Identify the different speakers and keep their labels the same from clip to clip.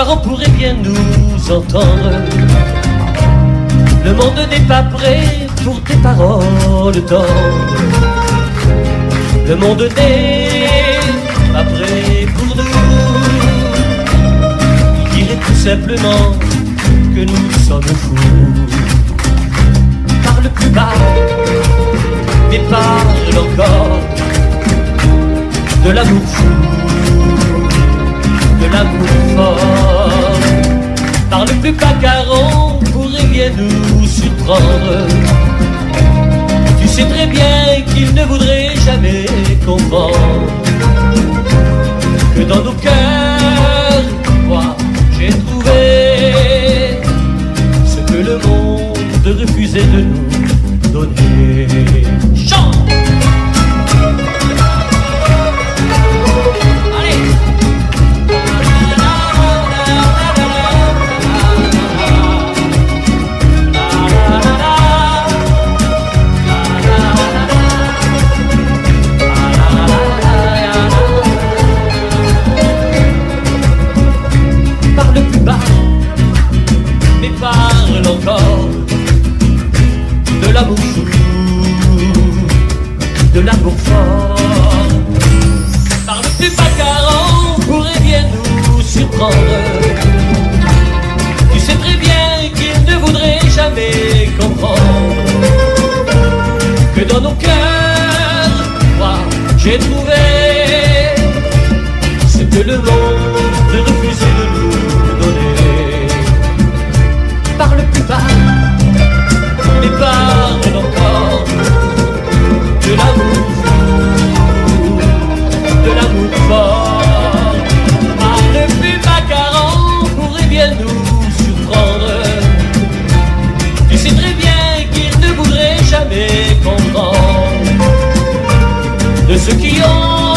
Speaker 1: car on pourrait bien nous entendre. Le monde n'est pas prêt pour tes paroles tendres. Le monde n'est pas prêt pour nous. Il dirait tout simplement que nous sommes fous. Parle plus bas, mais parle encore de l'amour fou, Parle plus bas car on pourrait bien nous surprendre. Tu sais très bien qu'il ne voudrait jamais comprendre que dans nos cœurs, jeito de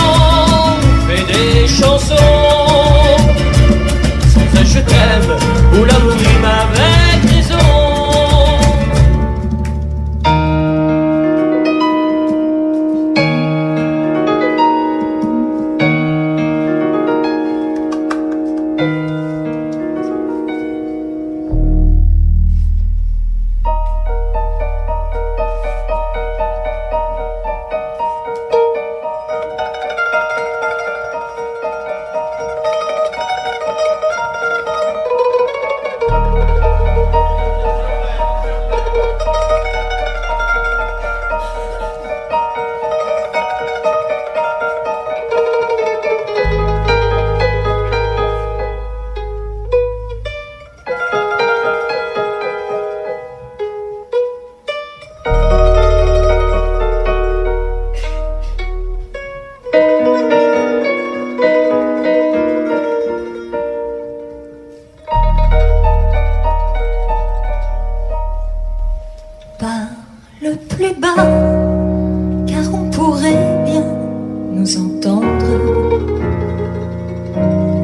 Speaker 2: Parle plus bas, car on pourrait bien nous entendre.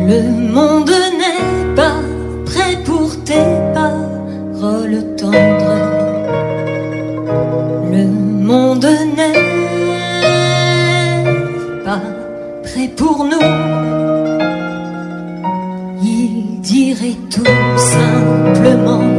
Speaker 2: Le monde n'est pas prêt pour tes paroles tendres. Le monde n'est pas prêt pour nous. Il dirait tout simplement